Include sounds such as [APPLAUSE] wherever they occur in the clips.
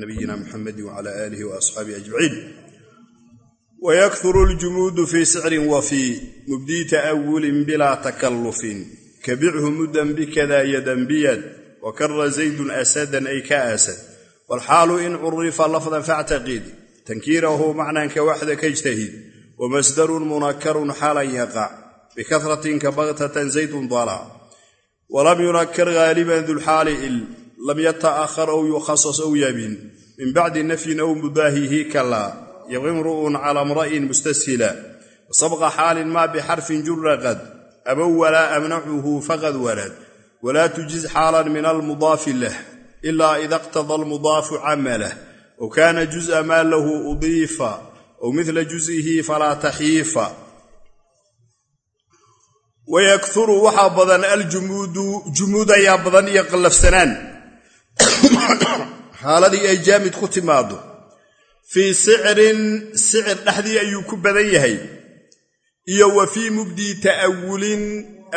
nabiyina muxamedi wcala aalihi waasxaabihi ajmaciin wayakuru ljumuudu fii sicrin wa fii mubdii ta'awulin bilaa takallufin kabichu mudan bikada yadan biyad wakara zaydun asadan ay ka asad waalxaalu in curifa lafdan factaqid tankiirahu macnan ka waxda kajtahid wamasdarun munakarun xaalan yaqac bikaratin kabaktatan zaydun dalac walam yunakar haaliban dulxaali il lam yata'ahar ow yukhasas ow yabin min bacdi nafyin ow mudaahihi kalaa yaqimru'un cala mra'in mustashila. Wasabqa xaalin maa bixarfin juraqad abow walaa amnacuhu faqad walad walaa tujiz xaalan min almudaafi lah. Ilaa ida iqtada almudaafu camalah ow kaana juz'a maa lahu udiifa ow midla juz'ihi falaa taxiifa wayakuru waxaa badan aljumuudu jumuud ayaa badan iyo qallafsanaan [COUGHS] xaaladii ay jaamid ku timaado fii sicrin sicir dhexdii ayuu ku badan yahay iyo wa fii mubdii ta'awulin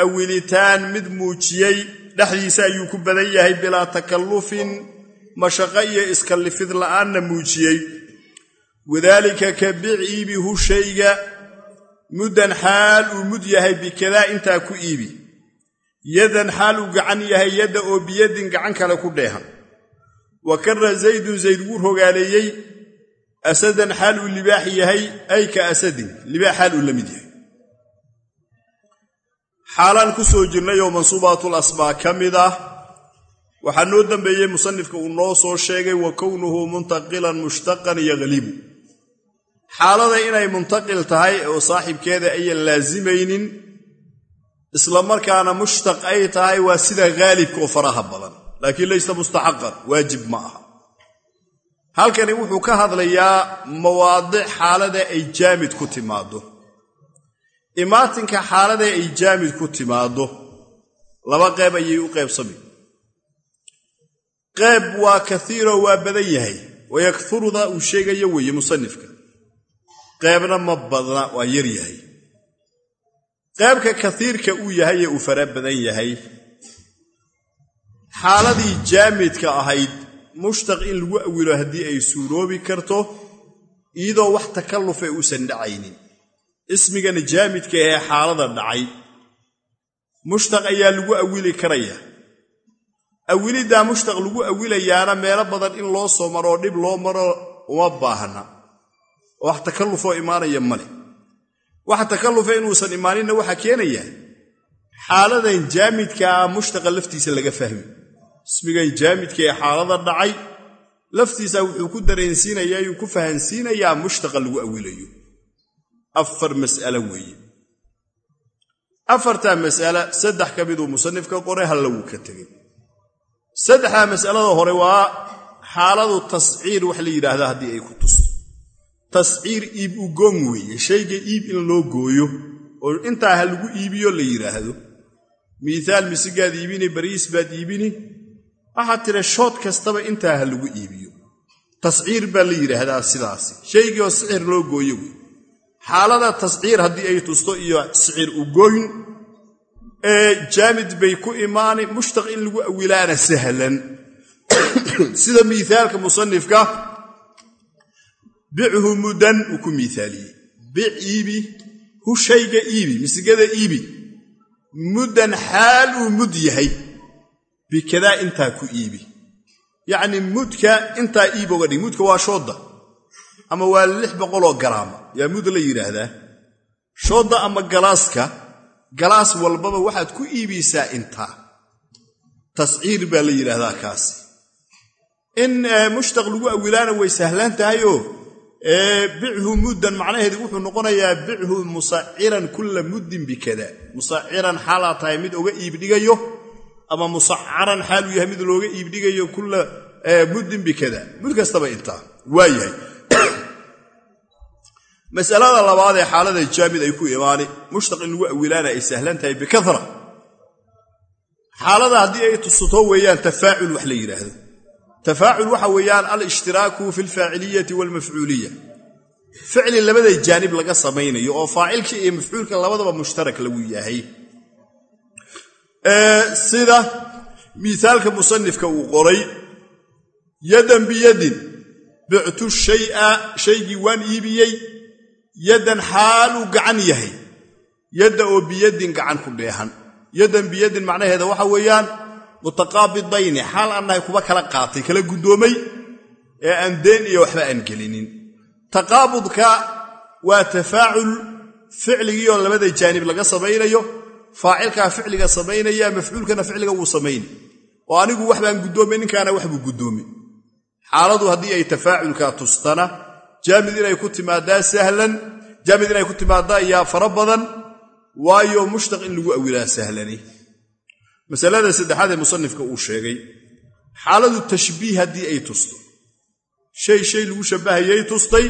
awilitaan mid muujiyey dhexdiisa ayuu ku badan yahay bilaa takallufin mashaqo iyo iskallifid la'aanna muujiyey. Wadaalika ka biciibihu shayga muddan xaal uu mud yahay bikadaa intaa ku iibi yadan xaal uu gacan yahay yadda oo biyadin gacan kale ku dheehan wa kara zaydun zayd wuu rogaaleeyey asadan xaal uu libaax yahay ay ka asadin. Libaax xaal uu la mid yahay. Xaalaan ku soo jirnay oo mansuubaatul asmaa ka mid ah. Waxaa noo dambeeyey musanifka uu noo soo sheegay wa kownuhu muntaqilan mushtaqan yaghlibu xaalada inay muntaqil tahay oo saaxibkeeda ayan laasimaynin islamarkaana mushtaq ay tahay waa sida haalibka faraha badan laakiin laysa mustaxaqan waajib ma aha. Halkani wuxuu ka hadlayaa mawaadic xaalada ay jaamid ku timaaddo. Imaatinka xaalada ay jaamid ku timaaddo laba qeyb ayay u qaybsami qeyb waa kaiiro waa badan yahay wayakfuruda uu sheegayo weeye musanifka. Qeybna ma badna waa yar yahay. Qeybka kaiirka uu yahay ee uu fara badan yahay xaaladii jaamidka ahayd mushtaq in lagu awilo haddii ay suuroobi karto iyadoo wax takallufa uusan dhacaynin. Ismigana jaamidka ahee xaalada dhacay. Mushtaq ayaa lagu awili karaya. Awiliddaa mushtaq lagu awilayaana meelo badan in loo soo maroo dhib loo maro uma baahna. Wax takallufoo imaanaya male waxa takallufa inuusan imaaninna waxaa keenaya xaaladan jaamidkaa mushtaqa laftiisa laga fahmi ismigan jaamidka ee xaalada dhacay laftiisa wuxuu ku dareensiinayaa yuu ku fahansiinayaa mushtaqa lagu awilayo. Afar mas'alo weeye. Afartaa mas'ala saddex ka miduu musanifka qoray halla wuu ka tegey. Saddexdaa mas'alada hore waa xaaladu tasciir wax la yidhaahdaa haddii ay ku tusto. Tasciir iib u goon weeye shayga iib in loo gooyo oo intaa ha lagu iibiyo la yidhaahdo. Miihaal misigaad iibini bariis baad iibini waxaad tira shood kastaba intaa ha lagu iibiyo. Tasciir baa la yidhaahdaa sidaasi. Shaygii oo sicir loo gooyo wey. Xaalada tasciir haddii ay tusto iyo sicir u gooyn ee jaamid bay ku imaani mushtaq in lagu awilaana sahlan. [COUGHS] Sida miithaalka musanifka bichu mudan uu ku miaaliyey bic iibi hu shayga iibi misigada iibi. Muddan xaal uu mud yahay bikadaa intaa ku iibi. Yacnii mudka intaa iib oga dhig mudka waa shoodda ama waa lix boqoloo garaama yaa mud la yidhaahdaa shoodda ama galaaska galaas walbaba waxaad ku iibaysaa intaa tasciir baa la yidhaahdaa kaasi. In mushtaq lagu awilaana way sahlan tahayoo bichu muddan macnaheedu wuxuu noqonayaa bichu musaciran kulla muddin bikada. Musaciran xaalaa tahay mid oga iibdhigayo ama musacaran xaaluu yahay mid looga iibdhigayo kulla muddin bikada. Mud kastaba intaa waa yahay [COUGHS] masalada labaad ee xaalada jaamid ay ku imaani mushtaq lagu awilaana ay sahlan tahay bikara xaalada haddii ay tusuto weeyaan tafaacul wax la yidhaahdo tafaacul waxa weeyaan alishtiraaku fi alfaaciliyati waalmafcuuliya ficli labada jaanib laga samaynayo oo faacilka iyo mafcuulka labadaba mushtarak lagu yahay sida miaalka musanifka uu qoray yadan biyadin bictu shaya shaygii waan iibiyey yaddan xaaluu gacan yahay. Yadda oo biyadin gacan ku dheehan. Yaddan biyadin macnaheeda waxa weeyaan mutaqaabidayni xaal annahay kuba kala qaatay kala guddoomay ee aan deen iyo waxba aan gelinin. Taqaabudka waa tafaacul ficligii oo labada jaanib laga samaynayo faacilkaa ficliga samaynaya mafcuulkana ficliga wuu samayn. Oo anigu wax baan guddoomay ninkaana wax buu guddoomay xaaladu haddii ay tafaaculkaa tustana jaamid inay ku timaadaa sahlan jaamid inay ku timaadaa ayaa fara badan waayo mushtaq in lagu awilaa sahlani. Masalada saddexaad ee musanifka uu sheegay xaaladu tashbiih haddii ay tusto. Shay shay lagu shabbahayay tustay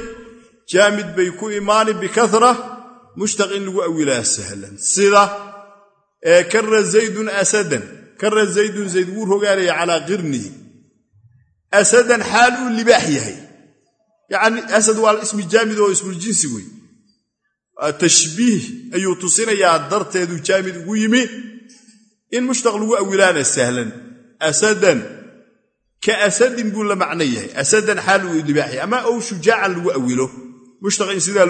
jaamid bay ku imaani bikara mushtaq in lagu awilaa sahlan. Sida kara zaydun asadan kara zaydun zayd wuu rogaalaya calaa qirnihi. Asadan xaal uu libaax yahay. Yacni asad waa ismi jaamid oo ismuljinsi wey tashbiih ayuu tusinayaa darteedu jaamid ugu yimi. In mushtaq lagu awilaana sahlan. Asadan ka asadin buu la macno yahay. Asadan xaal uu libaax yahay. Ama ow shujaacan lagu awilo. Mushtaq in sidaa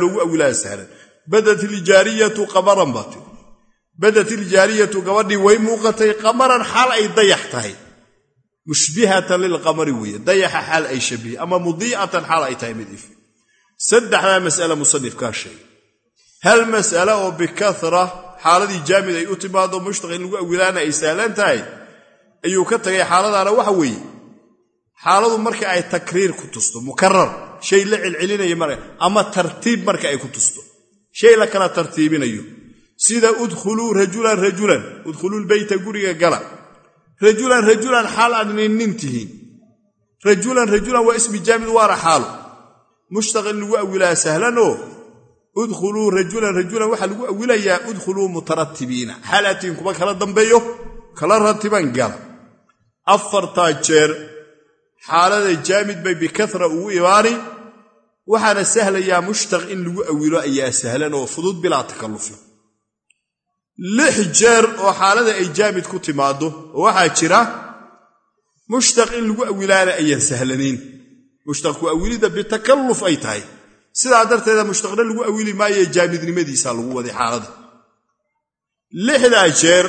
badat iljaariyatu gabadhii way muuqatay qamaran xaal ay dayax tahay mushbihatan lilqamari weeye dayaxa xaal ay shabihi ama mudiicatan xaal ay tahay mid if saddexdaa mas'ale musanifkaa sheegay hal mas'ale oo bikara xaaladii jaamid ay u timaado mushtaq in lagu awilaana ay sahlan tahay ayuu ka tagay xaaladaana waxa weeye xaaladu marka ay takriir ku tusto mukarar shay la celcelinaya ama tartiib marka ay ku tusto shay la tartiibinayo sida udkhuluu rajulan rajulan udkhuluulbeyta guriga gala. Rajulan rajulan xaal aad ninnin tihiin. Rajulan rajulan waa ismi jaamid waana xaalo mushtaq in lagu awilaa sahlanoo udkhuluu rajulan rajulan waxaa lagu awilayaa udkhuluu mutaratibiina. Xaal aad tihiin kuba kala dambeeyo kala ratiban gala. Afartaa jeer xaalada jaamid bay bikara ugu imaani. Waxaana sahlayaa mushtaq in lagu awilo ayaa sahlan oo fudud bilaa takallufi lix jeer oo xaalada ay jaamid ku timaaddo oo waxaa jira mushtaq in lagu awilaana ayaan sahlanayn. Mushtaq ku awilidda bitakalluf ay tahay. Sidaa darteeda mushtaqna lagu awili maayo jaamidnimadiisaa lagu waday xaalada. Lixdaa jeer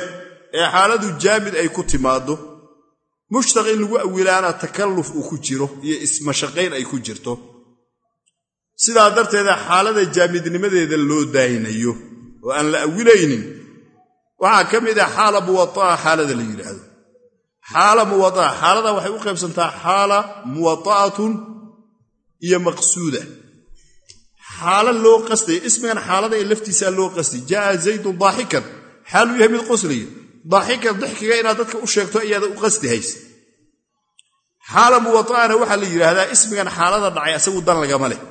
ee xaaladu jaamid ay ku timaaddo mushtaq in lagu awilaana takalluf uu ku jiro iyo ismashaqayn ay ku jirto. Sidaa darteeda xaalada jaamidnimadeeda loo daaynayo oo aan la awilaynin waxaa ka mid ah xaala muwaa'a xaalada la yidhaahdo. Xaala muwaa'a xaalada waxay u qaybsantaa xaala muwaa'atun iyo maqsuuda. Xaalo loo qastaya ismigan xaalada ee laftiisaa loo qastay jaaa zaydun daaxikan. Xaaluu yahay mid qoslaya daaxikan dixkiga inaad dadka u sheegto ayaada u qasti haysa xaala muwaa'ana waxaa la yidhaahdaa ismigan xaalada dhacay asagu dan lagama leh.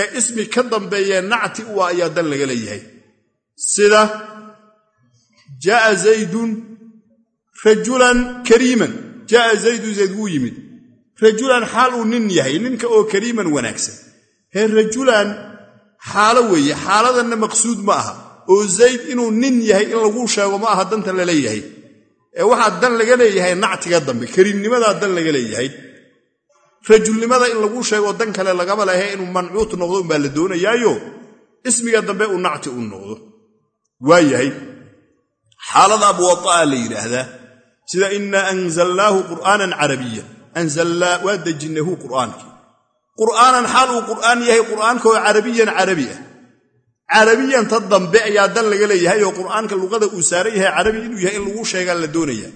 Ee ismi ka dambeeyee nacti u ah ayaa dan laga leeyahay. Sida jaaa zaydun rajulan kariiman jaaa zaydun zayd wuu yimid rajulan xaal uu nin yahay ninka oo kariiman wanaagsan hee rajulan xaalo weeye xaaladanna maqsuud ma aha oo zayd inuu nin yahay in laguu sheego ma aha danta la leeyahay ee waxaa dan laga leeyahay nactiga dambe kariimnimadaa dan laga leeyahay rajulnimada in laguu sheego dan kale lagama lehe inuu mancuut noqdo umbaa la doonayaayo ismiga dambe uu nacti u noqdo waayahay xaalada muwaa'a la yidhaahdaa sida inaa anzalnaahu qur'aanan carabiya anzalnaa waa dejinnahu qur'aankii qur'aanan xaal uu qur'aan yahay qur'aankaoo carabiyan carabi ah. Carabiyan ta dambe ayaa dan laga leeyahay oo qur'aanka luqada uu saaran yahay carabi inuu yahay in lagu sheegaa la doonaya.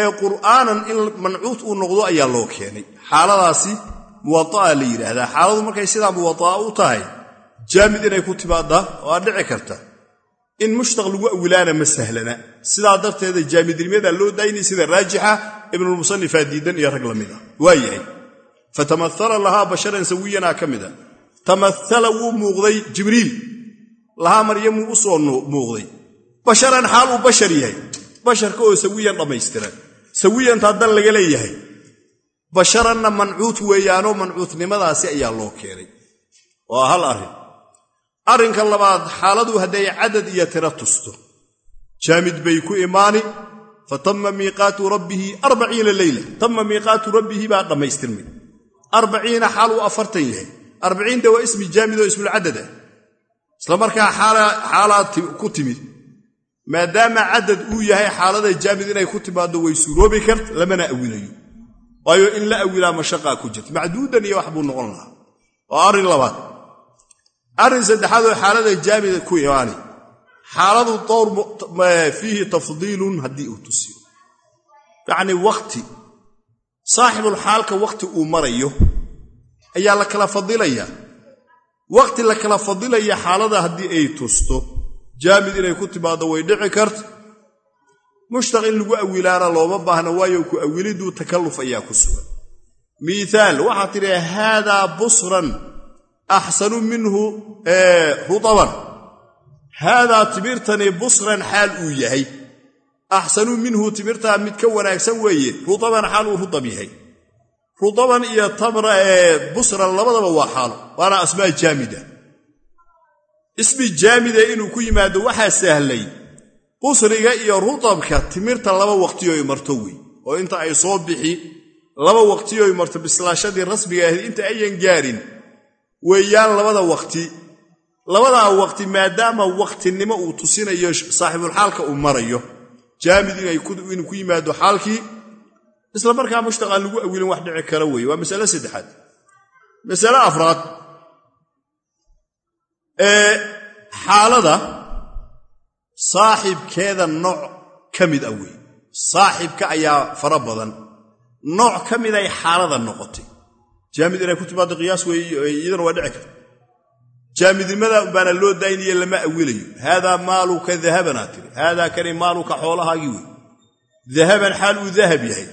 Ee qur'aanan in mancuut uu noqdo ayaa loo keenay. Xaaladaasi muwaa'a la yidhaahdaa xaaladu markay sidaa muwaa'a u tahay jaamid inay ku timaaddaa waa dhici karta in mushtaq lagu awilaana ma sahlana. Sidaa darteeda jaamidnimada loo daynay sida raajixa ibnulmusanifaa diidan iyo rag la mid ah. Waa yahay. Fatamaala lahaa basharan sawiyanaa ka mida tamaala wuu muuqday jibriil. Lahaa maryamuu u soo muuqday. Basharan xaal uu bashar yahay. Basharka oo sawiyan dhammaystiran. Sawiyantaa dan laga leeyahay. Basharanna mancuut weeyaanoo mancuutnimadaasi ayaa loo keenay. Waa hal arrin arrinka labaad xaaladu hadday cadad iyo tiro tusto. Jaamid bay ku imaani fa tamma miiqaatu rabbihi arbaciina leyla. Tamma miiqaatu rabbihi baa dhammaystirmay arbaciina xaal uu afartan yahay. Arbaciinta waa ismi jaamid oo ismulcadad ah. Isla markaa xaalaad ku timid. Maadaama cadad uu yahay xaalada jaamid inay ku timaaddo way suuroobi karta lamana awilayo. Waayo in la awilaa mashaqaa ku jirta. Macduudan iyo wax buu noqon lahaa. Waa arrin labaad arrin saddexaad oo xaalada jaamida ku imaani. Xaaladu dowr fiihi tafdiilun haddii uu tusiyo yacnii wakhti saaxibulxaalka wakhti uu marayo ayaa la kala fadilayaa wakhti la kala fadilaya xaalada haddii ay tusto. Jaamid inay ku timaaddo way dhici karta mushtaq in lagu awilaana looma baahna waayo ku awiliduu takalluf ayaa ku sugan. Miihaal waxaa tidhi haadaa busran axsanu minhu rudaban haadaa timirtani busran xaal uu yahay axsanu minhu timirtaa mid ka wanaagsan weeye rudaban xaal uu rudab yahay rudaban iyo tamra ee busran labadaba waa xaalo waana asmaa jaamida ismi jaamida inuu ku yimaado waxaa sahlay busriga iyo rudabka timirta laba waqtiyoy marto wey oo inta ay soo bixi laba waqtiyoy marto bislaashadii rasmiga ahayd inta ayan gaarin weeyaan labada waqti. Labadaa waqti maadaama waqtinimo uu tusinayo saaxibulxaalka uu marayo. Jaamid inuu ku yimaado xaalkii isla markaa mushtaq aan lagu awilin wax dhici kara weeye waa masale saddexaad. Masale afraad. Ee xaalada saaxibkeeda nooc ka mid ah wey saaxibka ayaa fara badan. Nooc ka mid ay xaalada noqotay jaamid inay ku timaado qiyaas iyadana waa dhici karta. Jaamidnimada baana loo daynaya lama awilayo. Haadaa maaluka dahabanaa tiri haadaa kani maaluka xoolahaagii wey dahaban xaal uu dahab yahay.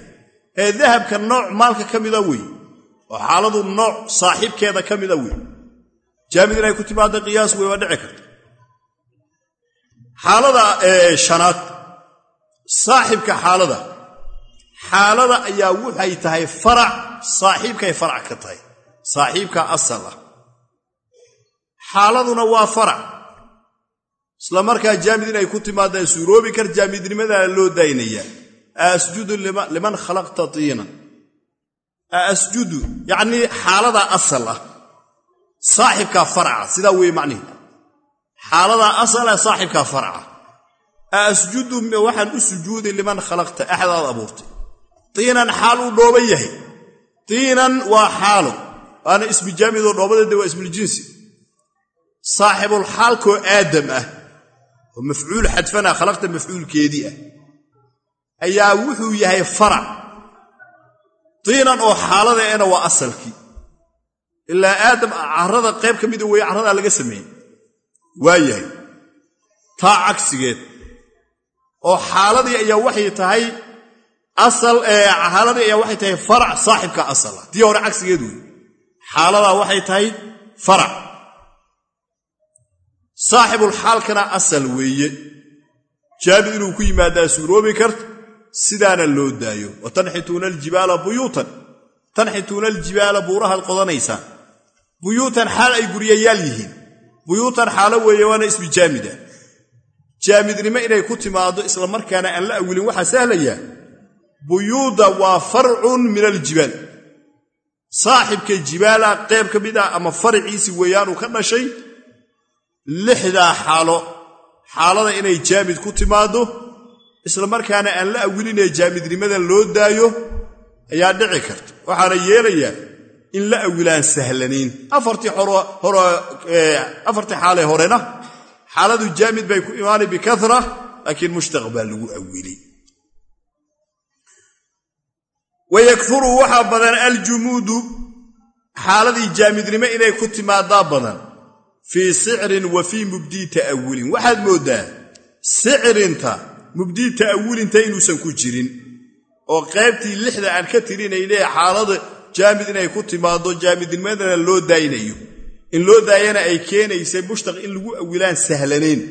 Ee dahabka nooc maalka ka mida wey oo xaaladu nooc saaxiibkeeda ka mida wey jaamid inay ku timaado qiyaas wey waa dhici karta. Xaalada shanaad. Saaxibka xaalada. Xaalada ayaa waxay tahay farac saaxiibkay farac ka tahay. Saaxiibka asal ah. Xaaladuna waa farac. Isla markaa jaamid inay ku timaadaan suuroobi kar jaamidnimadaa loo daynayaa asjudu liman khalaqta tiinan asjudu yacnii xaaladaa asal ah. Faraca sidaa weeye macnihi xaaladaa asala saaxibkaa faraca. Asjudu waxaan u sujuudi liman khalaqta axdaad abuurtay. Tiinan xaal uu dhooban yahay tiinan waa xaalo waana ismi jaamidoo dhoobadade waa ismuljinsi saaxibulxaalkoo aadam ah oo mafcuul xadfana khalaqta mafcuulkeedii ah ayaa wuxuu yahay farac. Tiinan oo xaaladeena waa asalkii ilaa aadam carrada qayb ka mida weeye carradaa laga sameeyey. Waa yahay. Taa cagsigeed. Oo xaaladii ayaa waxay tahay asal xaaladii ayaa waxay tahay farac saaxibka asala. Tii hore cagsigeed wey xaaladaa waxay tahay farac. Saaxibulxaalkana asal weeye. Jaamid inuu ku yimaadaa suuroobi karta sidaana loo daayo. Wa tanxituuna aljibaala buyuutan. Tanxituuna aljibaala buurahaad qodanaysaan buyuutan xaal ay guryayaal yihiin. Buyuutan xaalo weeye waana ismi jaamida. Jaamidnimo inay ku timaado isla markaana aan la awilin waxaa sahlayaa buyuuda waa farcun min aljibaal saaxibka jibaala qayb ka mid ah ama faraciisi weeyaanuu ka dhashay lixdaa xaalo. Xaalada inay jaamid ku timaaddo isla markaana aan la awilinee jaamidnimada loo daayo ayaa dhici karta. Waxaana yeelayaa in la awilaan sahlanayn. Afartii xaalee horena xaaladu jaamid bay ku imaanay bikara laakiin mushtaq baa lagu awili wayakfuru waxaa badan aljumuudu xaaladii jaamidnimo inay ku timaadaa badan fii sicrin wa fii mubdii ta'awulin waxaad mooddaa sicrinta mubdii ta'awulinta inuusan ku jirin oo qaybtii lixda aan ka tirinaynee xaalada jaamid inay ku timaaddo jaamidnimadana loo daaynayo in loo daayana ay keenaysay mushtaq in lagu awilaan sahlanayn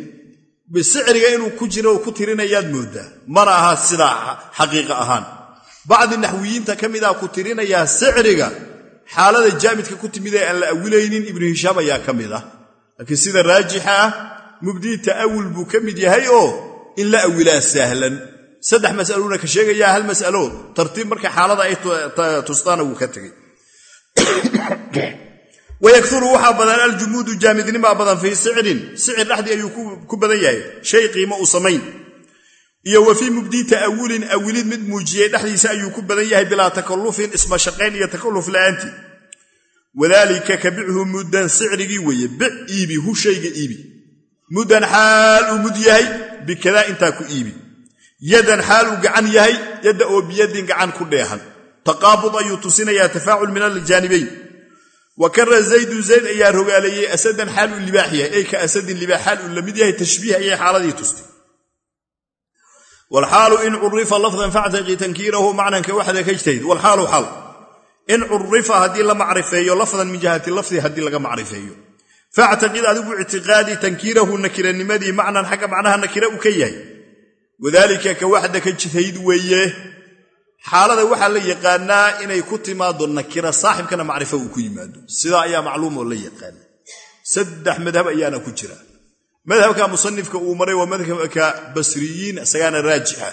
bisicriga inuu ku jiro ku tirinayaad mooddaa mana aha sidaa xaqiiqa ahaan bacdi naxwiyiinta ka midaa ku tirinayaa sicriga xaalada jaamidka ku timid ee aan la awilaynin ibnu hishaam ayaa ka mid ah. Laakiin sida raajixa ah mubdii ta'awul buu ka mid yahay oo in la awilaa sahlan. Saddex mas'aluuna ka sheegayaa hal mas'alo tartiib marka xaalada ay tustaana wuu ka tegey. [COUGHS] Wayakuru waxaa badan aljumuudu jaamidnimaa badan fii sicrin sicir dhexdii ayuu ku badan yahay. Shay qiimo u samayn iyo wa fii mubdii ta'awulin awilid mid muujiyey dhexdiisa ayuu ku badan yahay bilaa takallufin ismashaqayn iyo takalluf la'aantii wadaalika ka bichu muddan sicrigii weeye bic iibi hu shayga iibi. Muddan xaal uu mud yahay bikadaa intaa ku iibi. Yadan xaal uu gacan yahay yadda oo biyadin gacan ku dheehan. Taqaabud ayuu tusinayaa tafaacul min aljaanibayn wa kara zaydun zayd ayaa rogaaleeyey asadan xaal uu libaax yahay. Ay ka asadin libaax xaal uu la mid yahay tashbiih ayay xaaladii tustay wlxaalu in curifa lafdan factaqi tankiirahu macnanka waxda ka ijtahid wlxaalu xaal in curifa haddii la macrifeeyo lafdan min jihati lafdi haddii laga macrifeeyo factaqid adigu ictiqaadi tankiirahu nakiranimadii macnan xagga macnaha nakira uu ka yahay wadaalika ka waxda ka jitahid weeye xaalada waxaa la yaqaanaa inay ku timaado nakira saaxibkana macrifo uu ku yimaado sidaa ayaa macluumoo la yaqaana saddex madhab ayaana ku jira madhabka musanifka uu maray waa madhabka basriyiin isagaana raajixa.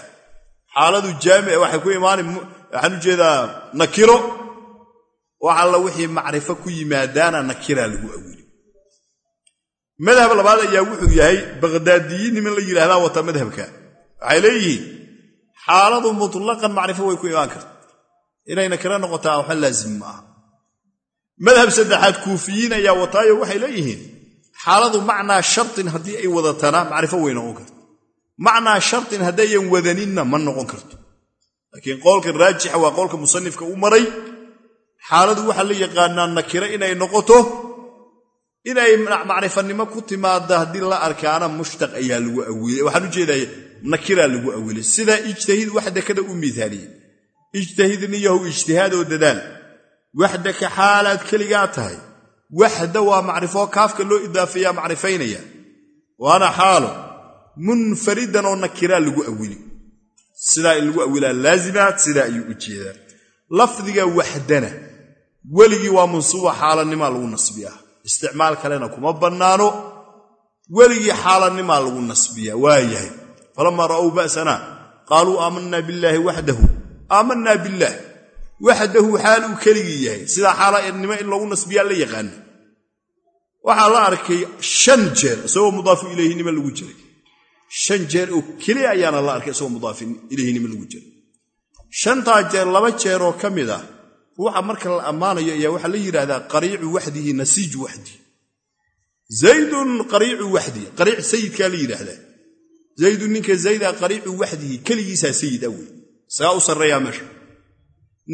Xaaladu jaamica waxay ku imaana waxaan u jeedaa nakiro wax alla wixii macrifo ku yimaadaana nakiraa lagu awili madhab labaad ayaa wuxuu yahay bakhdaadiyiin niman la yidhaahdaa wata madhabka. Waxay leeyihiin xaaladu mutlaqan macrifo way ku imaan karta. Inay nakiro noqotaa waxa laazim ma aha. Madhab saddexaad kuufiyiin ayaa wataayo waxay leeyihiin xaaladu macnaa shartin haddii ay wadatana macrifo way noqon karto. Macnaa shartin haddayan wadaninna ma noqon karto. Laakiin qowlka raajixa waa qowlka musanifka u maray. Xaaladu waxaa la yaqaanaa nakiro inay noqoto inay macrifanimo ku timaada haddii la arkaana mushtaq ayaa lagu awilay. Waxaan u jeedaa nakiraa lagu awilay. Sidaa ijtahid waxdakada u miaaliyey ijtahidniyahu ijtihaadoo dadaal. Waxdaka xaalaad keligaa tahay waxda waa macrifo kaafka loo idaafeeyaa macrifaynaya waana xaalo munfaridan oo nakiraa lagu awili sidaa in lagu awilaa laazimaad sidaa ayuu u jeedaa lafdiga waxdana weligii waa mansuuba xaalanimaa lagu nasbiyaa isticmaal kalena kuma bannaano weligii xaalanimaa lagu nasbiyaa waa yahay falamaa ra'ow ba'sana qaaluu aamanaa billaahi waxdahu aamanaa billaah waxdahu xaal uu keligii yahay. Sidaa xaalanimo in lagu nasbiyaa la yaqaana waxaa la arkay shan jeer isagoo mudaafu ilayhinimo lagu jiray. Shan jeer oo keliya ayaana la arkay isagoo mudaafu ilayhinimo lagu jiray. Shantaa jeer laba jeer oo ka mid ah ruuxa marka la ammaanayo ayaa waxaa la yidhaahdaa qariicu waxdihi nasiiju waxdihi zaydun qariicu waxdihi qariic sayidkaa la yidhaahdaa. Zaydun ninka zayda qariicu waxdihi keligiisaa sayid a wey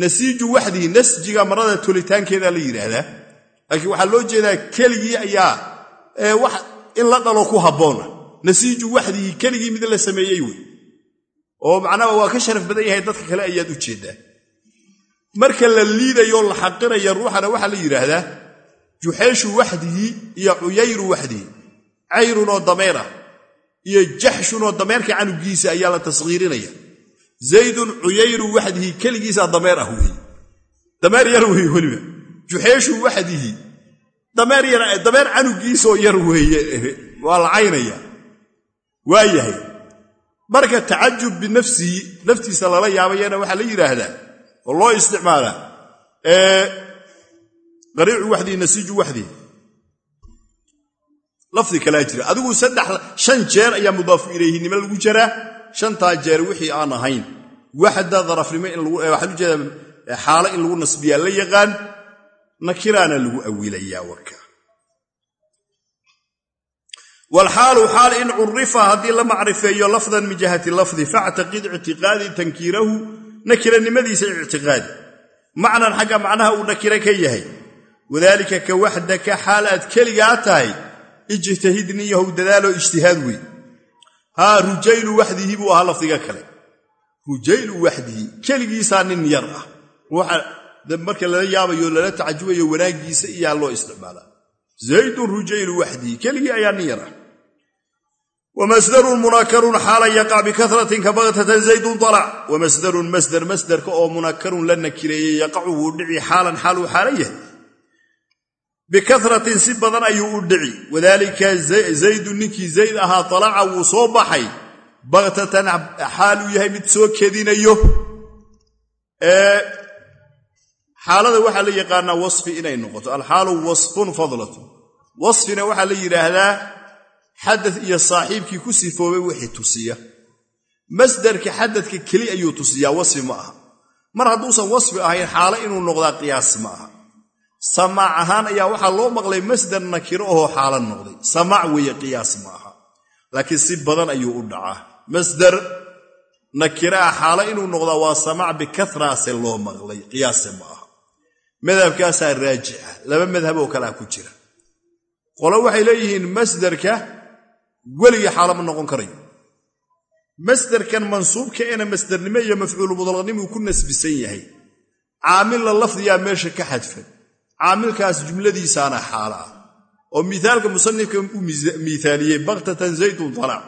nasiiju waxdihi nasjiga marada tolitaankeedaa la yidhaahdaa laakiin waxaa loo jeedaa keligii ayaa in la dhalo ku habboona nasiiju waxdihi keligii mid la sameeyey wey. Oo macnaha waa ka sharaf badan yahay dadka kale ayaad u jeeddaa. Marka la liidayo la xaqiraya ruuxana waxaa la yidhaahdaa juxeyshu waxdihi iyo cuyayru waxdihi cayrunoo dameer ah iyo jaxshunoo dameerka canugiisa ayaa la tashiirinaya zaydun cuyayru waxdihi keligiisaa dameer ah wey dameer yar wey weliba. Juxeeshu waxdihi dameer canugiisoo yar weeye waa la caynaya waa yahay. Marka tacajub binafsihi naftiisa lala yaabayana waxaa la yidhaahdaa oo loo isticmaalaa qariicu waxdihi nasiiju waxdihi lafdi kalaa jira. Adigu shan jeer ayaa mudaafu ilayhinimo lagu jaraa shantaa jeer wixii aan ahayn waxda darafnimo waxaa u jeeda xaalo in lagu nasbiyaa la yaqaan nakiraana lagu awilayaa warka. Wlxaalu xaal in curifa haddii la macrifeeyo lafdan min jihati lafdi factaqid ictiqaadi tankiirahu nakiranimadiisa ictiqaadi. Macnan xagga macnaha uu nakiro ka yahay. Wadaalika ka waxdaka xaal aad keligaa tahay ijtahidniyahow dadaaloo ijtihaad wey haa rujaylu waxdihi buu ahaa lafdiga kale. Rujaylu waxdihi keligiisaa nin yar ah. Ruuxa marka lala yaabayo lala tacajubayo wanaaggiisa iyaa loo isticmaalaa. Zaydun rujaylu waxdihi keligii ayaa nin yar ah. Wamasdarun munakarun xaala yaqac bikaratin kabaqtatan zaydun alac wamasdarun masder masderka oo munakarun la nakireeyey yaqacu wuu dhici xaalan xaal uu yahay bikaratin si badan ayuu u dhici. Wadaalika zaydun ninkii zayd ahaa alaca wuu soo baxay. Baktatan xaal uu yahay mid soo kedinayo. Xaalada waxaa la yaqaanaa wasfi inay noqoto. Alxaalu wasfun fadlatu. Wasfina waxaa la yidhaahdaa xadad iyo saaxiibkii ku sifoobay wixii tusiya. Masdarka xadadka keli ayuu tusiyaa wasfi ma aha. Mar hadduusan wasfi ahayn xaalo inuu noqdaa qiyaas ma aha samaac ahaan ayaa waxaa loo maqlay masdar nakiro ahoo xaala noqday. Samaac weeye qiyaas ma aha laakiin si badan ayuu u dhacaa. Masdar nakira ah xaalo inuu noqdaa waa samaac bikaraase loo maqlay. Qiyaase ma aha madhabkaasaa raajixa. Laba madhab oo kalea ku jira. Qolo waxay leeyihiin masdarka weligii xaalo ma noqon karayo. Masdarkan mansuubka ena masdarnimo iyo mafcuulu mudlaqnimuu ku nasbisan yahay. Caamilla lafdiyaa meesha ka xadfan caamilkaas jumladiisaana xaalo ah oo miaalka musanifka u miaaliyey baktatan zaydun alac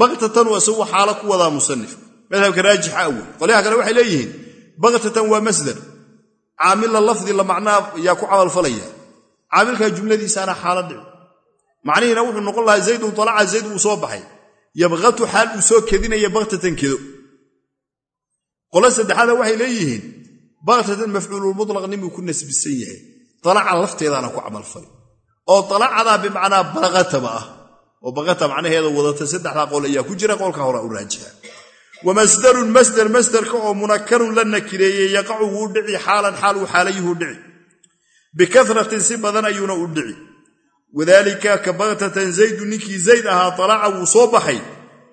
baktatan waa isagu xaalo ku wadaa musanifka madhabka raajixa awel qolyaha kale waxay leeyihiin baktatan waa masdar. Caamilla lafdi la macnaa yaa ku camalfalaya caamilkaa jumladiisaana xaalo dhici. Macnihiina wuxuu noqon lahaa zaydun alaca zayd wuu soo baxay. Yabqatu xaal uu soo kedinaya baktatan kedo. Qolo baktatan mafcuululmutlaqnimuu ku nasbisan yahay. Alaca lafteedaana ku camalfalay. Oo alacadaa bimacnaa baqataba ah. Oo baqata macnaheeda wadata saddexdaa qol ayaa ku jira qolka hora u raajixa wamasdarun masdar masdarka oo munakarun la nakireeyey yaqacu wuu dhici xaalan xaal uu xaalayuhu dhici. Bikaratin si badan ayuuna u dhici. Wadaalika ka baktatan zaydu ninkii zayd ahaa alaca wuu soo baxay.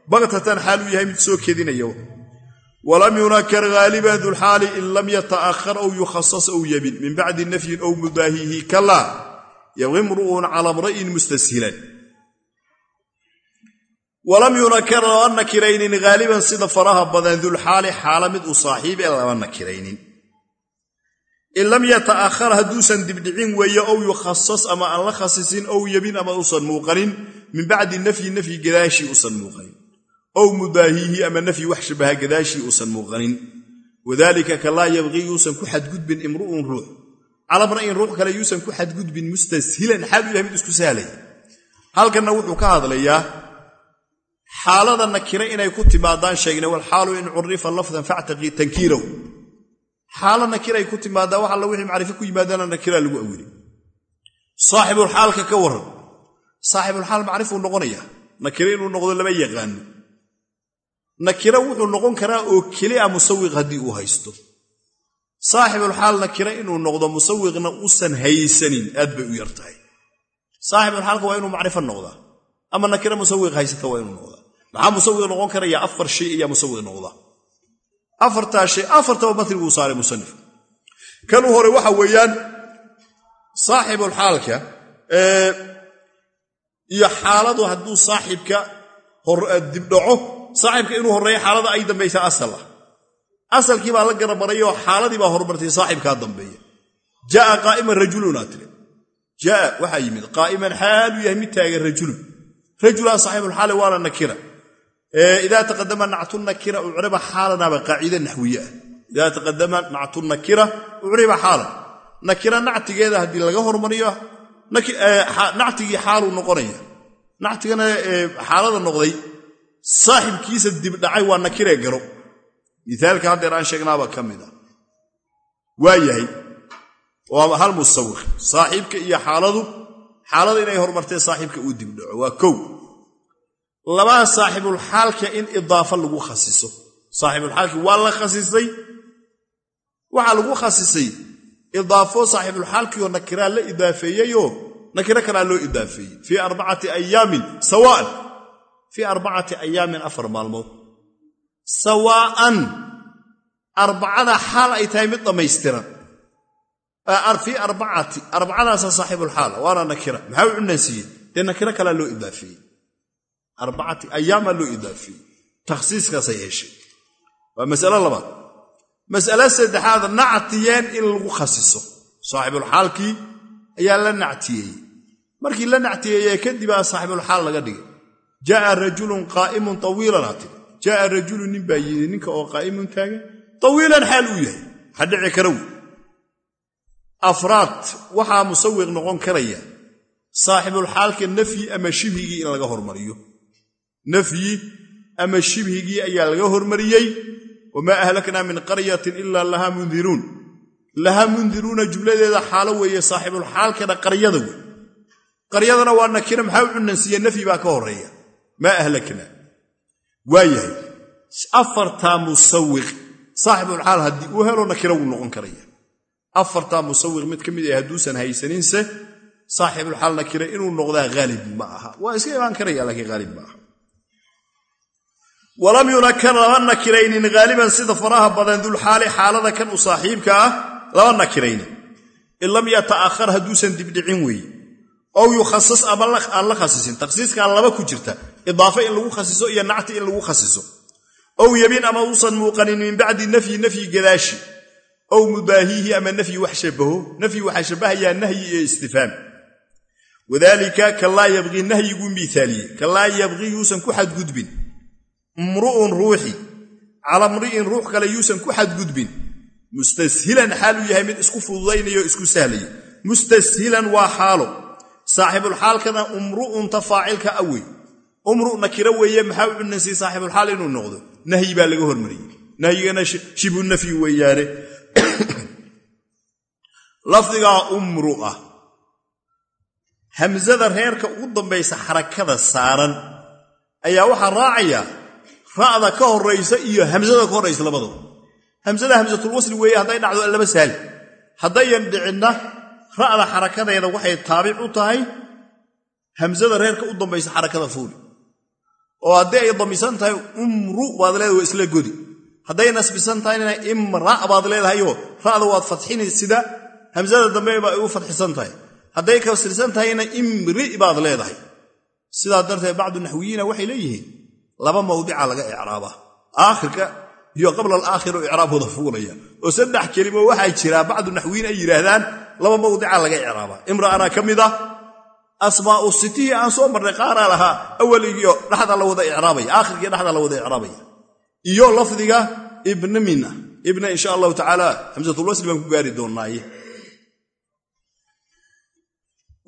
Baktatan xaal uu yahay mid soo kedinaya walam yunakar haaliban dulxaali in lam yata'ahar ow yukhasas ow yabin. Min bacdi nafyin ow mubaahihi kalaa yabqi mru'un cala mra'in mustashilan walam yunakar lama nakiraynin haaliban sida faraha badan dulxaali xaala mid u saaxiib ee lama nakiraynin. In lam yata'ahar hadduusan dibdhicin weeye ow yukhasas ama aan la khasisin ow yabin ama usan muuqanin min bacdi nafyi nafyi gadaashii usan muuqanin ow mubaahiihi ama nafyi wax shabaha gadaashii uusan muuqanin. Wadaalika kalaa yabqii yuusan ku xadgudbin imru'un ruux. Calamra in ruux kale yuusan ku xadgudbin mustashilan xaal u yahay mid isku sahlaya halkanna wuxuu ka hadlayaa xaalada nakire inay ku timaadaan sheegnay walxaalu in curifa lafdan factaqii tankiirahu. Xaalo nakiray ku timaadaa wax alla wixii macrifo ku yimaadaana nakiraa lagu awilay saaxibulxaalka ka waran saaxibulxaal macrifuu noqonayaa. Nakire inuu noqdo lama yaqaano nakira wuxuu noqon karaa oo kelia musawiq haddii uu haysto. Saaxibulxaal nakira inuu noqdo musawiqna usan haysanin aad bay u yar tahay. Saaxibulxaalka waa inuu macrifo noqdaa ama nakira musawiq haysata waa inuu noqdaa. Maxaa musawiq noqon karaya afar shay ayaa musawiq noqdaa afartaa shay afartaba matriguu saaray musanif. Kan hore waxa weeyaan saaxibulxaalka iyo xaaladu hadduu saaxibka dibdhaco saaxibka inuu horreeyo xaalada ay dambaysa asal ah. Asalkii baa la garamarayoo xaaladii baa horumartay saaxibkaa dambeeya jaaa qaa'iman rajulunaa tiri. Jaaa waxaa yimid qaa'iman xaaluu yahay mid taagan rajulun. Rajulaa saaxibulxaali waana nakira. Idaa taqadama nactu nakira ucriba xaalanaaba qaacida naxwiye ah. Idaa taqadama nactu nakira ucriba xaalan nakira nactigeeda haddii laga hormariyo nactigii xaaluu noqonaya. Nactigana xaalada noqday saaxibkiisa dibdhacay waa nakiree garo. Miaalka haddeer aan sheegnaaba ka mid a. Waa yahay hal musawiq saaxiibka iyo xaaladu xaalada inay horumartee saaxiibka uu dibdhaco waa kow. Labaa saaxibulxaalka in idaafa lagu khasiso. Saaxibulxaalki waa la khasisay. Waxaa lagu khasisay idaafo saaxibulxaalkiioo nakiraa la idaafeeyeyoo nakiro kalaa loo idaafeeyey fii arbacati ayaamin sawaan fii arbacati ayaamin afar maalmood sawaa'an arbacada xaal ay tahay mid dhammaystiran fii arbacati arbacadaasa saaxibulxaal waana nakira maxaa u cunansiiyey dee nakiro kalaa loo idaafeeyey arbacati ayaamaa loo idaafeeyey takhsiiskaasay heshay waa masalo labaad mas'alo saddexaad nactiyeen in lagu khasiso saaxibulxaalkii ayaa la nactiyeeyey markii la nactiyeeyee kadibaa saaxibulxaal laga dhigay jaaa rajulun qaa'imun tawiilanaa tiri. Jaaa rajulun nin baa yidhi ninka oo qaa'imun taagan tawiilan xaal uu yahay. Waxa dhici kara wy afraad waxaa musawiq noqon karaya saaxibulxaalka nafyi ama shibhigii in laga hormariyo. Nafyi ama shibhigii ayaa laga hormariyey. Wamaa ahlaknaa min qaryatin ilaa lahaa mundiruun laha mundiruuna jumladeeda xaalo weeye saaxibulxaalkana qaryada wey qaryadana waa nakira maxaa u cunansiiye nafyi baa ka horreeya maa ahlakna. Waayahay afartaa musawiq saaxibulxaal haddii uu helo nakira wuu noqon karaya. Afartaa musawiq mid ka mid ah hadduusan haysaninse saaxibulxaal nakira inuu noqdaa haalib ma aha. Waa iska imaan karaya laakiin haalib ma aha. Walam yunakar lama nakiraynin haaliban sida faraha badan dulxaali xaalada kan u saaxiibka ah lama nakiraynin. In lam yata'ahar hadduusan dibdhicin weeye ow yukhasas ama aan la khasisin. Takhsiiskaa laba ku jirta. Idaafe in lagu khasiso iyo nacti in lagu khasiso. Ow yabin ama uusan muuqanin min bacdi nafyi nafyi gadaashi. Ow mubaahiihi ama nafyi wax shabaho nafyi waxaa shabahayaa nahyi iyo istifaam wadaalika kalaa yabqii nahyiguu miaaliye kalaa yabqii yuusan ku xadgudbin. Mru'un ruuxi. Cala mri'in ruux kale yuusan ku xadgudbin. Mustashilan xaaluu yahay mid isku fududaynayo isku sahlaya. Mustashilan waa xaalo saaxibulxaalkana umru'unta faacilka awey umru nakiro weeye maxaa u cunansiye saaxibulxaal inuu noqdo? Nahyi baa laga hormariyey. Nahyigana shibu nafyi weeyaane. [COUGHS] Lafdigaa umru ah hamsada reerka ugu dambaysa xarakada saaran ayaa waxaa raacaya ra'da ka horaysa iyo hamsada ka horaysa labadaba hamsada hamsatulwasli weeye hadday dhacdo laba saali haddayan dhicinna ra'da xarakadeeda waxay taabic u tahay hamsada reerka u dambaysa xarakada fuuli oo haddii ay damisan tahay umru baad leedahay isla godi. Hadday nasbisan tahayna imra baad leedahayoo ra'da waad fatxini sida hamsada dambe ba ay fatxisan tahay. Hadday kasirsan tahayna imri baad leedahay. Sidaa darteed bacdu naxwiyiina waxay leeyihiin laba mawdica laga icraabaa aakhirka iyo qabla alaakhir oo fuulaya. Oo saddex kelimo waxaa jiraa bacdu naxwiyiin ay yidhaahdaan laba mawdica laga icraabaa imra'ana ka mid ah asmaa'u sitihii aan soo marnay qaaraa lahaa awaligiio dhexda la wada icraabaya aakhirkii dhexda la wada icraabaya. Iyo lafdiga ibna mina. Ibna insha allahu tacaala hamsatulwasli baan ku gaari doonnaaye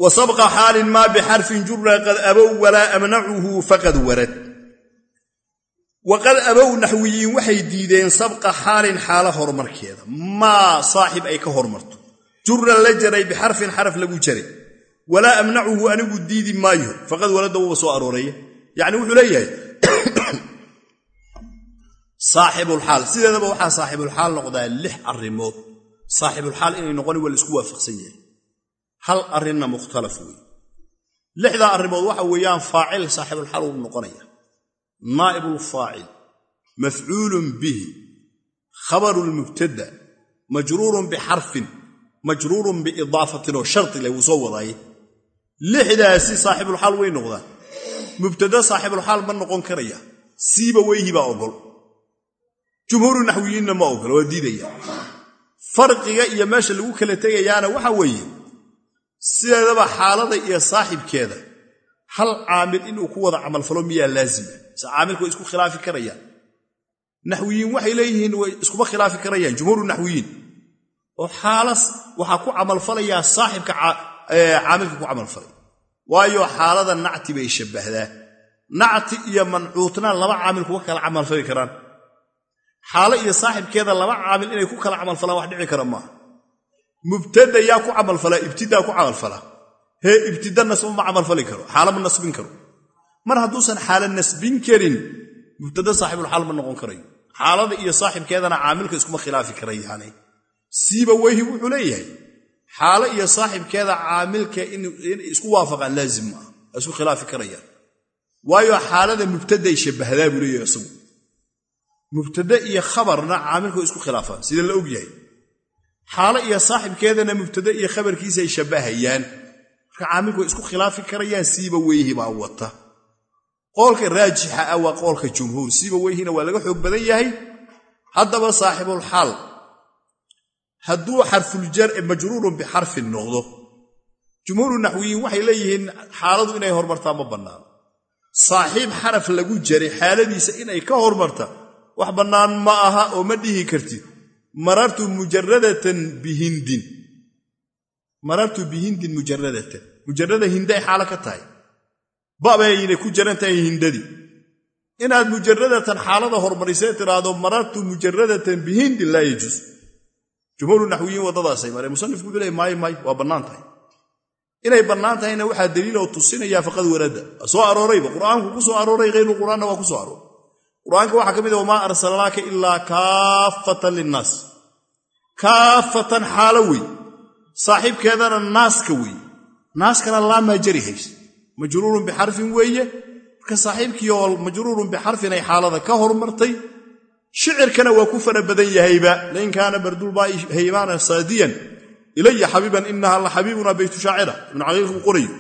wa sabqa xaalin maa bixarfin jura qad abow walaa amnacuhu faqad warad. Waqad abow naxwiyiin waxay diideen sabqa xaalin xaalo horumarkeeda. Maa saaxib ay ka hormarto juran la jaray bixarfin xaraf lagu jaray. Walaa amnacuhu anigu diidi maayo. Faqad warada wuuba soo arooreeya yacni wuxuu leeyahay [COUGHS] saaxibulxaal sideedaba waxaa saaxibulxaal noqdaa lix arrimood. Saaxibulxaal inay noqoni waa la isku waafaqsan yahay. Hal arrinna mukhtalaf weeye lixdaa arrimood waxa weeyaan faacil saaxibulxaal uu noqonaya. Naa'ibulfaacil mafcuulun bihi khabaru lmubtada majruurun bixarfin majruurun biidaafatin oo shardi leh wuu soo wadaaye lixdaasi saaxibulxaal way noqdaan. Mubtada saaxibulxaal ma noqon karaya. Siiba weyhi baa ogol. Jumhuuru naxwiyiinna ma ogola waa diidaya. Farqiga iyo meesha lagu kala tegayaana waxa weeye sideedaba xaalada iyo saaxibkeeda hal caamil inuu ku wada camalfalo miyaa laazima. Se caamilku way isku khilaafi karayaan. Naxwiyiin waxay leeyihiin way iskuma khilaafi karayaan jumhuuru naxwiyiin oo xaalas waxaa ku camalfalayaa saaxibka caamilka ku camalfalay waayo xaalada nacti bay shabbahdaa nacti iyo mancuutna laba caamil kuga kala camalfali karaan. Xaalo iyo saaxibkeeda laba caamil inay ku kala camalfalaan wax dhici kara maaha. Mubtada yaa ku camalfalaa ibtidaa ku camalfalaa hee ibtida nasba ma camalfali karo xaalo ma nasbin karo. Mar hadduusan xaalo nasbin karin mubtada saaxibulxaal ma noqon karayo. Xaalada iyo saaxibkeedana caamilka iskuma khilaafi karayaane siiba weyhi wuxuu leeyahay xaalo iyo saaxibkeeda caamilka isku waafaqaan laazim maaha a isku khilaafi karayaan waayo xaalada mubtaday shabbahdaa buu leeyahay isagu. Mubtade iyo khabarna caamilku isku khilaafaan sida la og yahay? Xaalo iyo saaxibkeedana mubtade iyo khabarkiisaay shabbahayaan marka caamilku isku khilaafi karayaan siiba weyhi baa wata. Qoolka raajixa ah waa qoolka jumhuur siiba weyhina waa laga xoog badan yahay. Haddaba saaxibulxaal hadduu majruurun bixarfin noqdo jumhuuru naxwiyiin waxay leeyihiin xaaladu inay hormartaa ma bannaano saaxiib xaraf lagu jaray xaaladiisa inay ka hormarta wax bannaan ma aha oo ma dhihi kartid. Marartu mujaradatan bihindin. Marartu bihindin mujaradatan mujarada hinday xaalo ka tahay. Babayna ku jaran tahay hindadii inaad mujaradatan xaalada hormarisee tiraahdo marartu mujaradatan bihindin laa yajuus jumhuuru naxwiyiin waddadaasay. Mareen musanifku wuxuu leey maayo maayo waa bannaan tahay. Inay bannaan tahayna waxaa daliiloo tusinaya faqad warada. Soo aroorayba qur'aanku ku soo arooray hayru qur'aanna waa ku soo arooray. Qur'aanka waxaa ka mid a wamaa arsalnaaka ilaa kaafatan linnaas. Kaafatan xaalo wey. Saaxiibkeedana naaska wey. Naaskana laamaa jari hayse majruurun bixarfin weeye. Marka saaxiibkii oo majruurun bixarfin ay xaalada ka hormartay shicirkana waa ku fara badan yahayba. Lain kaana bardulbaa'i haymaana saadiyan. Ilaya xabiiban inaha la xabiibuna baytu shaacira. Ibnu caqiiq uu qorayo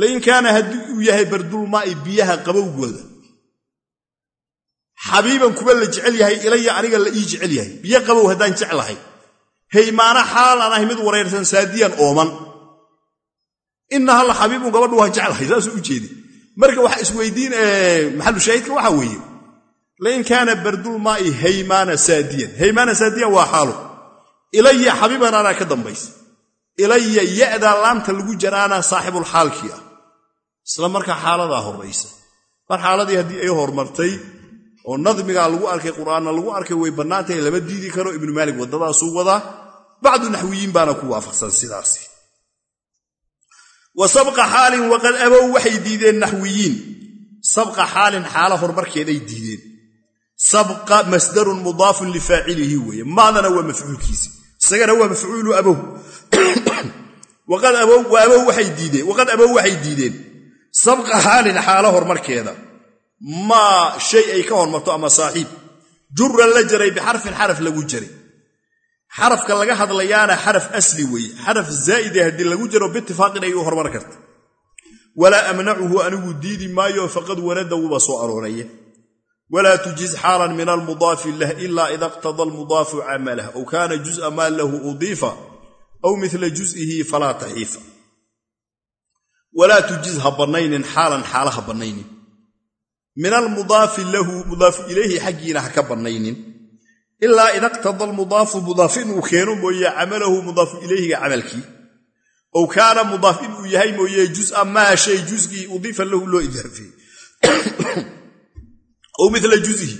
lain kaana haddii uu yahay bardulmaa'i biyaha qabowgooda. Xabiiban kuba la jecel yahay ilaya aniga la ii jecel yahay. Biyo qabow haddaan jeclahay. Haymaana xaal aan ahay mid wareersan saadiyan ooman. Inaha la xabiibun gabadhu waa jeclahay saasuu u jeedi. Marka waxa isweydiin maxalu shaahidka waxa weeye lain kaana bardulmaa'i haymaana saadiyan haymaana saadiyan waa xaalo ilaya xabiiban anaa ka dambaysa ilaya ya'daa laamta lagu jaraana saaxibulxaalkii ah isla markaa xaaladaa horraysa mar xaaladii haddii ay hormartay oo nadmigaa lagu arkay qur'aanna lagu arkay way bannaantahay lama diidi karo ibnu maalik waddadaasuu wadaa bacdu naxwiyiin baana ku waafaqsan sidaasi wa sabqa xaalin waqad abow waxay diideen naxwiyiin sabqa xaalin xaala horumarkeeday diideen sabqa masdarun mudaafun lifaacilihi weeye maadana waa mafcuulkiisi. Isagana waa mafcuulu abow. [COUGHS] Waqad abow waxay diideen sabqa xaalin xaalo horumarkeeda. Maa shay ay ka hormarto ama saaxiib. Juran la jaray bixarfin xaraf lagu jaray. Xarafka laga hadlayaana xaraf asli weeye xaraf zaa'ide haddii lagu jaro biitifaaqin ayuu hormar karta. Walaa amnacuhu anigu diidi maayo faqad warada wuba soo arooraya walaa tujiz xaalan min almudaafi lah ila ida iqtada almudaafu camalah aw kaana juz'a maa lahu udiifa aw mila juz'ihi falaa taxiifa walaa tujiz ha bannaynin xaalan xaala ha bannaynin min almudaafi lahu mudaafu ilayhi xaggiina ha ka bannaynin ilaa ida iqtada almudaafu mudaaf inuu keeno mooye camalahu mudaafu ilayhiga camalkii ow kaana mudaaf inuu yahay mooye jusa maa shay jusgii udiifa lahu loo idaafeey ow mila juzihi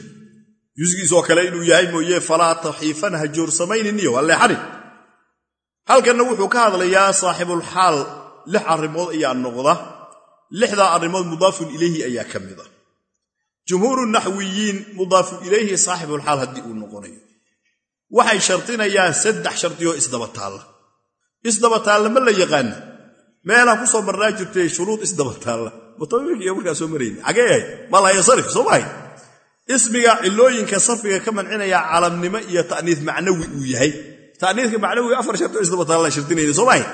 jusgiisoo kale inuu yahay mooye falaa taxiifan ha joorsamayninniyo alleexanin halkanna wuxuu ka hadlayaa saaxibulxaal lix arrimood ayaa noqda. Lixdaa arrimood mudaafun ilayhi ayaa ka mid a jumhuuru naxwiyiin mudaafu ilayhi saaxibulxaal haddii uu noqonayo. Waxay shardinayaan saddex shardiyoo isdabataalla isdabataalla ma la yaqaana meelaan ku soo marnaa jirtay shuruud isdabataalla mutawiilkiiyo markaa soo marayna xagee ahayd malaya sarif soo maahay ismiga cilooyinka sarfiga ka mancinaya calamnimo iyo ta'niis macnawi uu yahay. Ta'niiska macnawiga afar shardi oo isdabataalla shardinayna soo maahay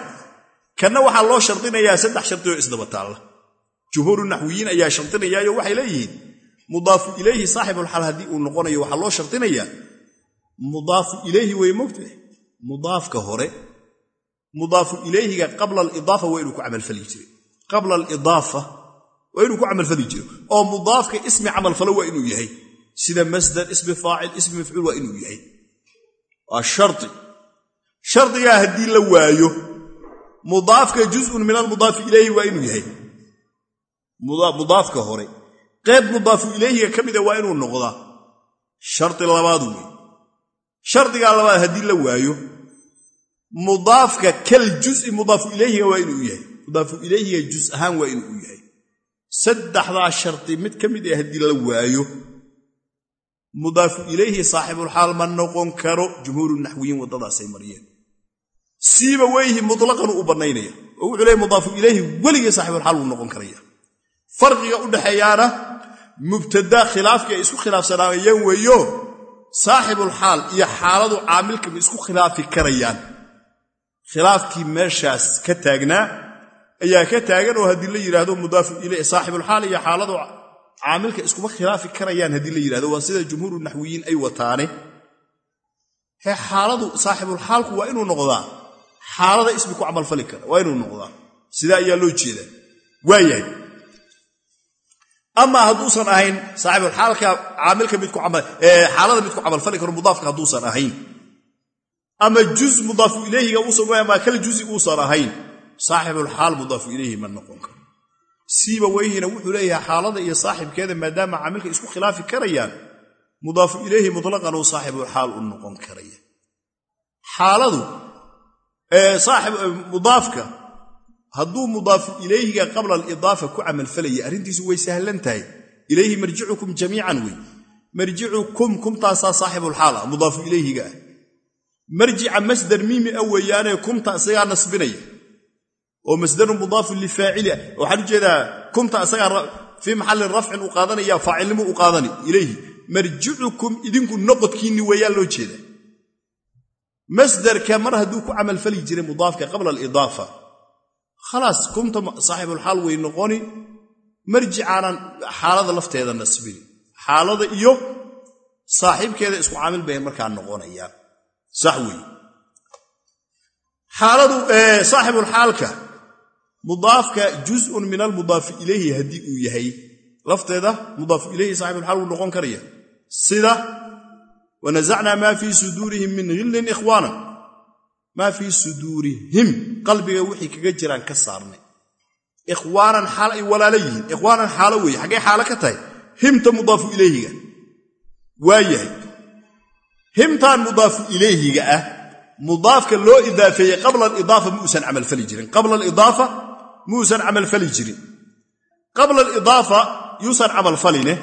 kanna waxaa loo shardinayaa saddex shardi oo isdabataalla jumhuuru naxwiyiin ayaa shardinayaayo waxay leeyihiin mudaafu ilayhi saaxibulxaal haddii uu noqonayo waxaa loo shardinayaa. Mudaafu ilayhi way mogtahay mudaafka hore mudaafu ilayhiga qabla alidaafa waa inuu ku camalfali jiray waa inuu ku camalfali jiro. Oo mudaafka ismi camalfalo waa inuu yahay. Sida masdar ismi faacil ismi mafcuul waa inuu yahay. Waa shardi. Shardigaa haddii la waayo mudaafka juzun min almudaafi ilayhi waa inuu yahay. Mudaafka hore. Qayb mudaafu ilayhiga ka mida waa inuu noqdaa shardi labaad wey shardigaa labaad haddii la waayo mudaafka kal juzi mudaafu ilayhiga waa inuu yahay. Mudaafu saddexdaa shardi mid ka mid ah haddii la waayo mudaafu ilayhi saaxibulxaal ma noqon karo jumhuuru naxwiyiin waddadaasay mariyeen. Siiba weyhi mutlaqanu u bannaynaya oo wuxuu leey mudaafu ilayhi weligii saaxibulxaal wuu noqon karaya. Farqiga u dhexeeyaana mubtada khilaafkii ay isku khilaafsanaayeen weeyo saaxibulxaal iyo xaaladu caamilka ma isku khilaafi karayaan. Khilaafkii meeshaas ka taagnaa ayaa ka taagan oo haddii la yidhaahdo mudaafu ilay saaxibulxaal iyo xaaladu caamilka iskuma khilaafi karayaan haddii la yidhahdo waa sida jumhuuru naxwiyiin ay wataane. Xaaladu saaxibulxaalku waa inuu noqdaa xaalada ismi ku camalfali kara waa inuu noqdaa. Sidaa ayaa loo jeedaa. Waayahay amaa hadduusan ahayn saaxibulxaalka caamilka mid xaalada mid ku camalfali karo mudaafka hadduusan ahayn. Ama juz mudaafu ilayhiga uusan ama kal juzi uusan ahayn saaxibulxaal mudaafu ilayhi ma noqon karo. Siiba weyhina wuxuu leeyahay xaalada iyo saaxibkeeda maadaama caamilka isku khilaafi karayaan mudaafu ilayhi mutlaqan uu saaxibulxaal u noqon karaya. Xaaladu mudaafka hadduu mudaafu ilayhiga qabla alidaafa ku camalfalayay arrintiisu way sahlan tahay. Ilayhi marjicukum jamiican wey. Marjicukum kumtaasaa saaxibulxaal ah mudaafu ilayhiga ah. Marjica masdar miimi a weeyaanee kumta isagaa nasbinaya oo masdarun mudaafun lifaacili ah waxaan u jeedaa kumta isagaa fii maxalli rafcin u qaadanaya faacilnimo u qaadani ilayhi. Marjicukum idinku noqodkiinni weeyaan loo jeeda. Masdarka mar hadduu ku camalfali jiray mudaafka qabla alidaafa khalaas kumta saaxibulxaal way noqoni marjicaanan xaalada lafteeda nasbini xaalada iyo saaxiibkeeda isku caamil bay markaa noqonayaan. Sax weeye. Xaaladu saaxibulxaalka mudaafka juzun min almudaafi ilayhi haddii uu yahay. Lafteeda mudaafu ilayhi saaxibulxaal wuu noqon karaya sida wanasacnaa maa fii suduurihim min hillin ikhwaana. Maa fii suduurihim qalbiga wixii kaga jiraan ka saarnay. Ikhwaanan xaal ay walaalo yihiin. Ikhwaanan xaalo weeye xaggee xaalo ka tahay. Himta mudaafu ilayhiga. Waa yahay. Himtaan mudaafu ah mudaafka loo idaafeeyey qabla alidaafa muusan camalfali jirin. Qabla alidaafa muusan camalfali jirin. Qabla alidaafa yuusan camalfaline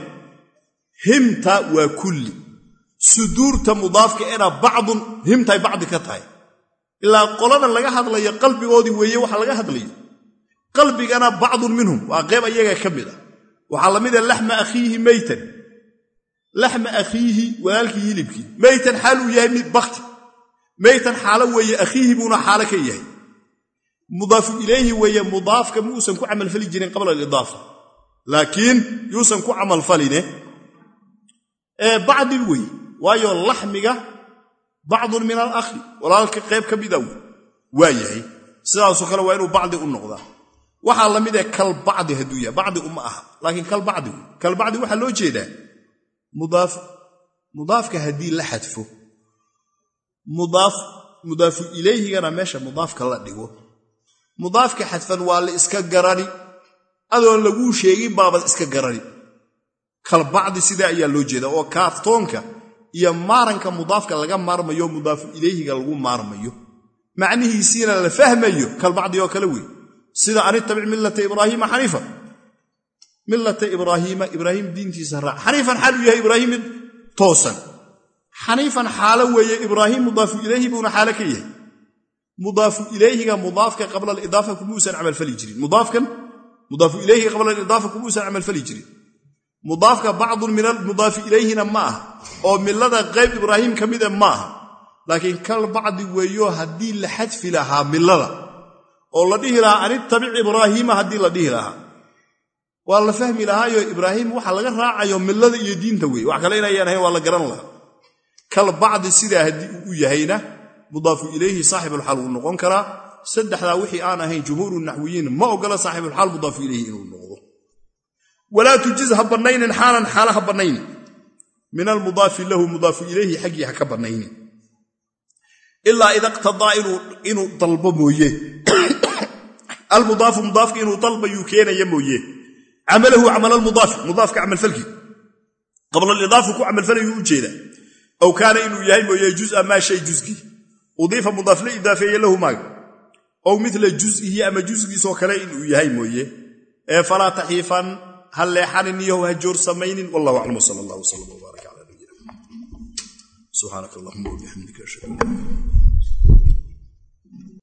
himta waa kulli. Suduurta mudaafka ena bacdun himtay bacdi ka tahay. Ilaa qoladan laga hadlayo qalbigoodii weeye waxa laga hadlayo. Qalbigana bacdun minhum waa qeyb ayaga ka mid ah waxaa la mida laxma akhiihi meytan laxma akhiihi walaalkii hilibkii. Meytan xaal uu yahay mid bakti. Meytan xaalo weeye akhiihi buuna xaalo ka yahay mudaafu ilayhi weeye mudaafka muusan ku camalfali jirin qabla alidaafa. Laakiin yuusan ku camalfaline ee bacdi weeye waayo laxmiga bacdun min alakhi walaalka qayb ka mida waa yahay. Sidaasoo kale waa inuu bacdi u noqdaa. Waxaa la mid ee kal bacdi hadduu yahay bacdi uma aha. Laakiin kal bacdi wey. Kal bacdi waxaa loo jeedaa mudaafka haddii la xadfo mudaafu ilayhigana meesha mudaafka la dhigo mudaafka xadfan waa la iska garani adoon laguu sheegin baabad iska garani. Kal bacdi sidaa ayaa loo jeeda oo kaaftoonka iyo maaranka mudaafka laga maarmayo mudaafu ilayhiga lagu maarmayo. Macnihiisiina la fahmayo kalbacdi oo kale wey. Sida an ittabic millata ibraahiima xaniifa millata ibraahiima ibraahim diintiisa raac xaniifan xaal uu yahay ibraahim mid toosan. Xaniifan xaalo weeye ibraahim mudaafu ilayhi buuna xaalo ka yahay mudaafu ilayhiga mudaafka qabla alidaafa kumuusan camalfali jirin. Mudaafkan mudaafu ilayhiga qabla alidaafa kumuusan camalfali jirin. Mudaafka bacdun min almudaafi ilayhina ma aha. Oo millada qayb ibraahim ka mida ma aha. Laakiin kal bacdi weeyo haddii la xadfi lahaa millada. Oo la dhihi lahaa an ittabic ibraahiima haddii la dhihi lahaa. Waa la fahmi lahaayo ibraahim waxa laga raacayo millada iyo diinta wey wax kale inayaan ahayn waa la garan lahaa. Kal bacdi sidaa haddii uu yahayna mudaafu ilayhi saaxibulxaal wuu noqon karaa. Saddexdaa wixii aan ahayn jumhuuru naxwiyiin ma ogola saaxibulxaal mudaafu ilayhi inuu noqdo. Walaa tujiz ha bannaynin xaalan xaala ha bannaynin. Min almudaafi lahu mudaafu ilayhi xaggii ha ka bannaynin. Ilaa ida iqtadaa inuu dalbo mooye. [COUGHS] Almudaafu mudaafka inuu dalbayuu keenaya mooye. Camalahu camal almudaafi mudaafka camalfalkii qabla alidaafa ku camalfalayuu u jeeda. Aw kaana inuu yahay mooye juz'a maa shay jusgii udiifa mudaaf la idaafeeye lahu maaga ow mila juzihi ama jusgiisoo kale inuu yahay mooye. Ee falaa taxiifan ha leexanin iyo ha joor samaynin. Wallahu aclam sal allah wslam wbaarak cala nabiyina subxaanaka allahuma wabixamdika ashhadu